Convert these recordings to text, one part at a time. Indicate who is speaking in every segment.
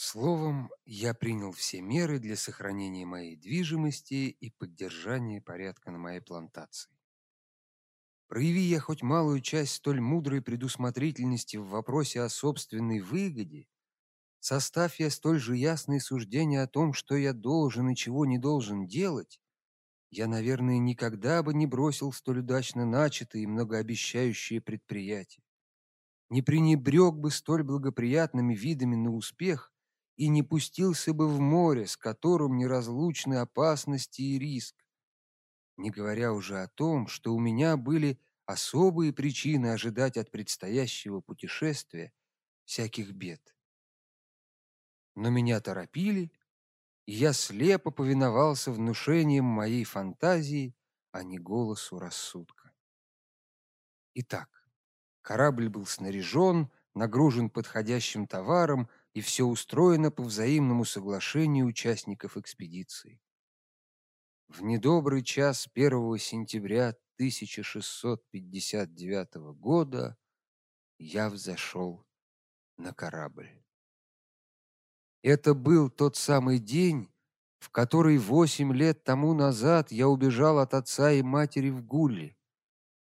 Speaker 1: Словом, я принял все меры для сохранения моей движимости и поддержания порядка на моей плантации. Прояви я хоть малую часть столь мудрой предусмотрительности в вопросе о собственной выгоде, составь я столь же ясные суждения о том, что я должен и чего не должен делать, я, наверное, никогда бы не бросил столь удачно начатое и многообещающее предприятие. Не пренебрег бы столь благоприятными видами на успех и не пустился бы в море, с которым неразлучны опасности и риск. Не говоря уже о том, что у меня были особые причины ожидать от предстоящего путешествия всяких бед. Но меня торопили, и я слепо повиновался внушениям моей фантазии, а не голосу рассудка. Итак, корабль был снаряжен, нагружен подходящим товаром и все устроено по взаимному соглашению участников экспедиции. В недобрый час 1 сентября 1659 года я взошел на корабль. Это был тот самый день, в который восемь лет тому назад я убежал от отца и матери в Гулли.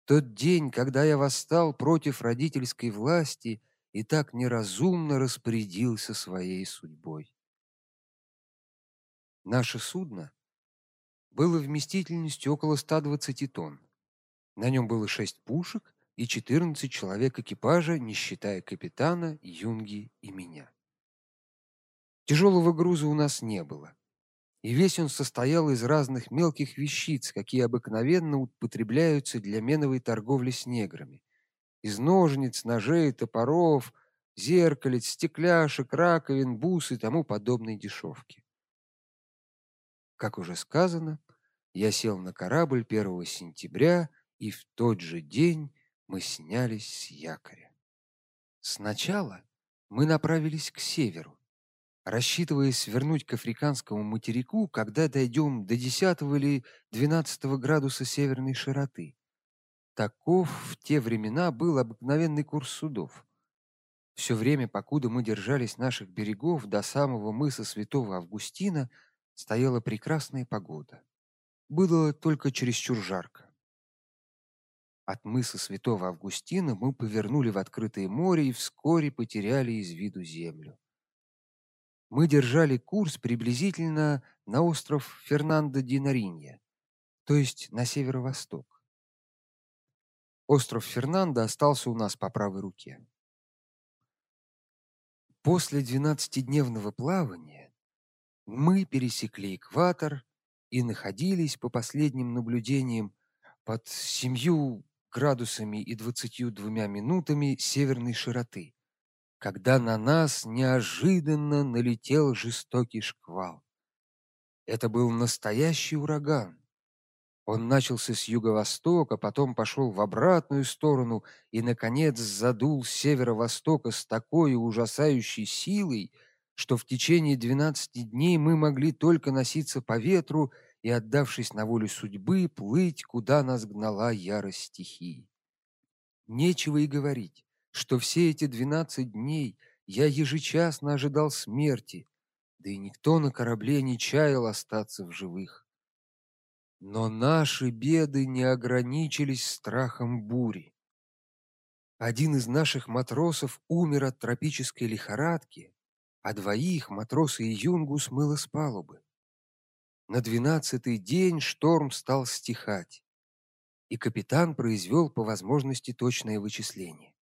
Speaker 1: Тот день, когда я восстал против родительской власти и так неразумно распорядился своей судьбой. Наше судно было вместительностью около 120 тонн. На нем было шесть пушек и 14 человек экипажа, не считая капитана, юнги и меня. Тяжелого груза у нас не было, и весь он состоял из разных мелких вещиц, какие обыкновенно употребляются для меновой торговли с неграми из ножниц, ножей, топоров, зеркалец, стекляшек, раковин, бус и тому подобной дешевки. Как уже сказано, я сел на корабль 1 сентября, и в тот же день мы снялись с якоря. Сначала мы направились к северу, рассчитывая свернуть к африканскому материку, когда дойдем до 10 или 12 градуса северной широты. Таков в те времена был обыкновенный курс судов. Все время, покуда мы держались наших берегов до самого мыса Святого Августина, стояла прекрасная погода. Было только чересчур жарко. От мыса Святого Августина мы повернули в открытое море и вскоре потеряли из виду землю. Мы держали курс приблизительно на остров Фернандо ди Наринья, то есть на северо-восток. Остров Фернандо остался у нас по правой руке. После двенадцатидневного плавания мы пересекли экватор и находились по последним наблюдениям под семью градусами и двадцатью двумя минутами северной широты, когда на нас неожиданно налетел жестокий шквал. Это был настоящий ураган. Он начался с юго-востока, потом пошел в обратную сторону и наконец задул с северо-востока с такой ужасающей силой, что в течение двенадцати дней мы могли только носиться по ветру и, отдавшись на волю судьбы, плыть, куда нас гнала ярость стихии. Нечего и говорить, что все эти двенадцать дней я ежечасно ожидал смерти, да и никто на корабле не чаял остаться в живых. Но наши беды не ограничились страхом бури. Один из наших матросов умер от тропической лихорадки, а двоих, матроса и юнгу, смыло с палубы. На двенадцатый день шторм стал стихать, и капитан произвел по возможности точное вычисление.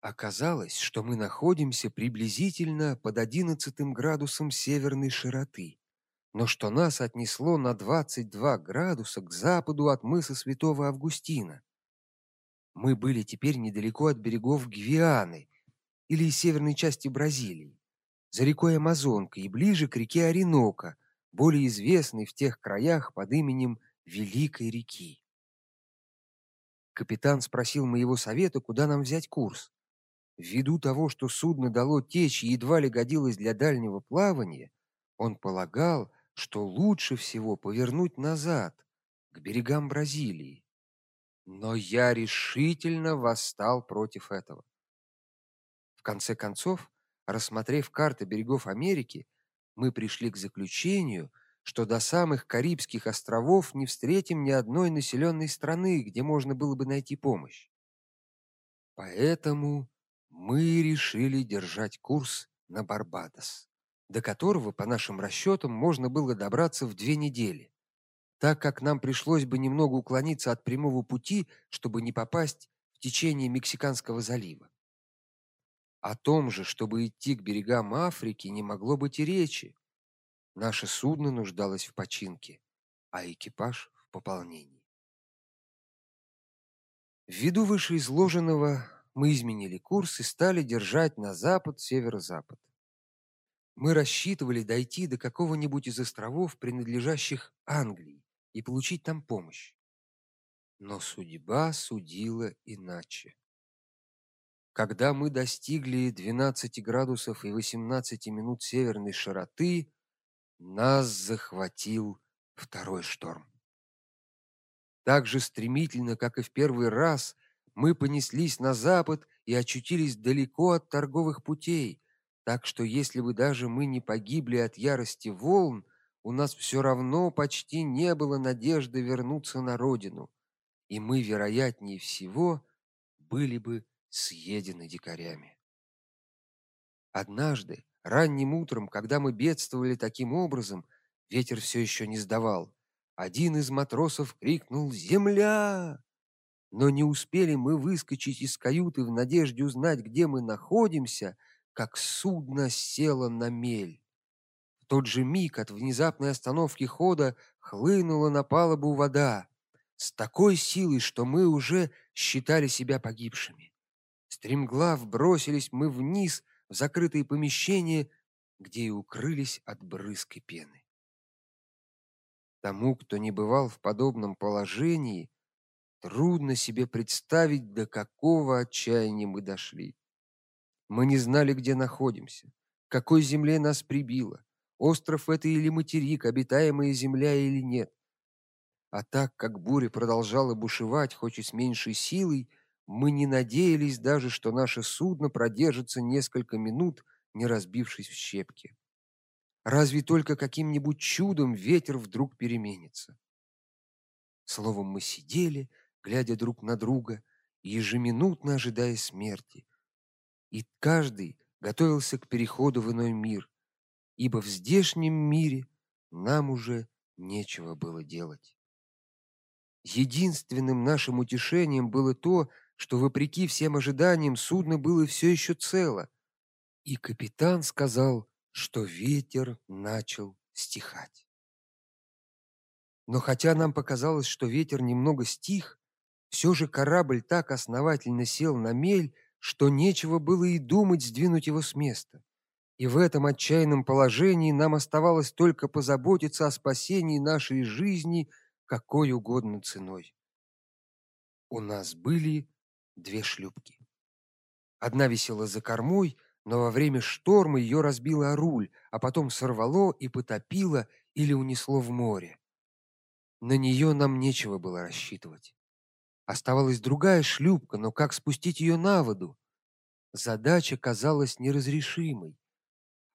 Speaker 1: Оказалось, что мы находимся приблизительно под одиннадцатым градусом северной широты, но что нас отнесло на 22 градуса к западу от мыса Святого Августина. Мы были теперь недалеко от берегов Гвианы или северной части Бразилии, за рекой Амазонкой и ближе к реке Ориноко, более известной в тех краях под именем Великой реки. Капитан спросил моего совета, куда нам взять курс. Ввиду того, что судно дало течь и едва ли годилось для дальнего плавания, он полагал, что лучше всего повернуть назад, к берегам Бразилии. Но я решительно восстал против этого. В конце концов, рассмотрев карты берегов Америки, мы пришли к заключению, что до самых Карибских островов не встретим ни одной населенной страны, где можно было бы найти помощь. Поэтому мы решили держать курс на Барбадос, до которого, по нашим расчетам, можно было добраться в две недели. Так как нам пришлось бы немного уклониться от прямого пути, чтобы не попасть в течение Мексиканского залива. О том же, чтобы идти к берегам Африки, не могло быть и речи. Наше судно нуждалось в починке, а экипаж в пополнении. Ввиду вышеизложенного мы изменили курс и стали держать на запад, северо-запад. Мы рассчитывали дойти до какого-нибудь из островов, принадлежащих Англии, и получить там помощь. Но судьба судила иначе. Когда мы достигли 12 градусов и 18 минут северной широты, нас захватил второй шторм. Так же стремительно, как и в первый раз, мы понеслись на запад и очутились далеко от торговых путей, так что если бы даже мы не погибли от ярости волн, у нас все равно почти не было надежды вернуться на родину, и мы, вероятнее всего, были бы съедены дикарями. Однажды, ранним утром, когда мы бедствовали таким образом, ветер все еще не сдавал. Один из матросов крикнул: "Земля!" Но не успели мы выскочить из каюты в надежде узнать, где мы находимся, как судно село на мель. В тот же миг от внезапной остановки хода хлынула на палубу вода с такой силой, что мы уже считали себя погибшими. Стремглав бросились мы вниз в закрытые помещения, где и укрылись от брызг и пены. Тому, кто не бывал в подобном положении, трудно себе представить, до какого отчаяния мы дошли. Мы не знали, где находимся, к какой земле нас прибило, остров это или материк, обитаемая земля или нет. А так как буря продолжала бушевать, хоть и с меньшей силой, мы не надеялись даже, что наше судно продержится несколько минут, не разбившись в щепки. Разве только каким-нибудь чудом ветер вдруг переменится. Словом, мы сидели, глядя друг на друга, ежеминутно ожидая смерти. И каждый готовился к переходу в иной мир, ибо в здешнем мире нам уже нечего было делать. Единственным нашим утешением было то, что вопреки всем ожиданиям судно было все еще цело, и капитан сказал, что ветер начал стихать. Но хотя нам показалось, что ветер немного стих, все же корабль так основательно сел на мель, что нечего было и думать сдвинуть его с места. И в этом отчаянном положении нам оставалось только позаботиться о спасении нашей жизни какой угодно ценой. У нас были две шлюпки. Одна висела за кормой, но во время шторма ее разбило о руль, а потом сорвало и потопило или унесло в море. На нее нам нечего было рассчитывать. Оставалась другая шлюпка, но как спустить ее на воду? Задача казалась неразрешимой.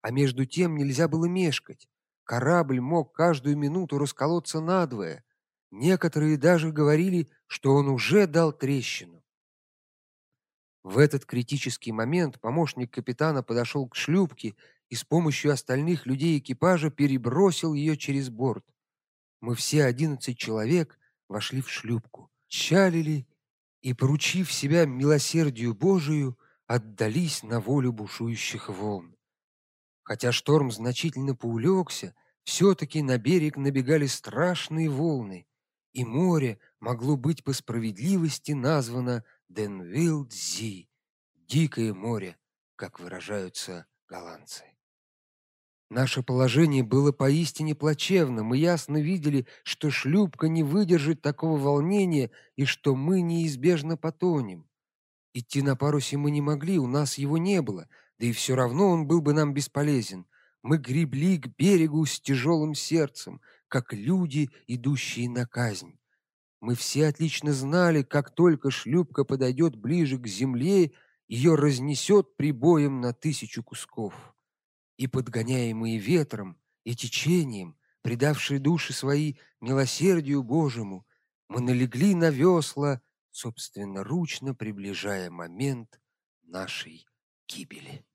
Speaker 1: А между тем нельзя было мешкать. Корабль мог каждую минуту расколоться надвое. Некоторые даже говорили, что он уже дал трещину. В этот критический момент помощник капитана подошел к шлюпке и с помощью остальных людей экипажа перебросил ее через борт. Мы все одиннадцать человек вошли в шлюпку, чалили и, поручив себя милосердию Божию, отдались на волю бушующих волн. Хотя шторм значительно поулегся, все таки на берег набегали страшные волны, и море могло быть по справедливости названо Денвилдзи, дикое море, как выражаются голландцы. Наше положение было поистине плачевным. Мы ясно видели, что шлюпка не выдержит такого волнения и что мы неизбежно потонем. Идти на парусе мы не могли, у нас его не было, да и все равно он был бы нам бесполезен. Мы гребли к берегу с тяжелым сердцем, как люди, идущие на казнь. Мы все отлично знали, как только шлюпка подойдет ближе к земле, ее разнесет прибоем на тысячу кусков. И подгоняемые ветром и течением, предавшие души свои милосердию Божьему, мы налегли на весла, собственноручно приближая момент нашей гибели.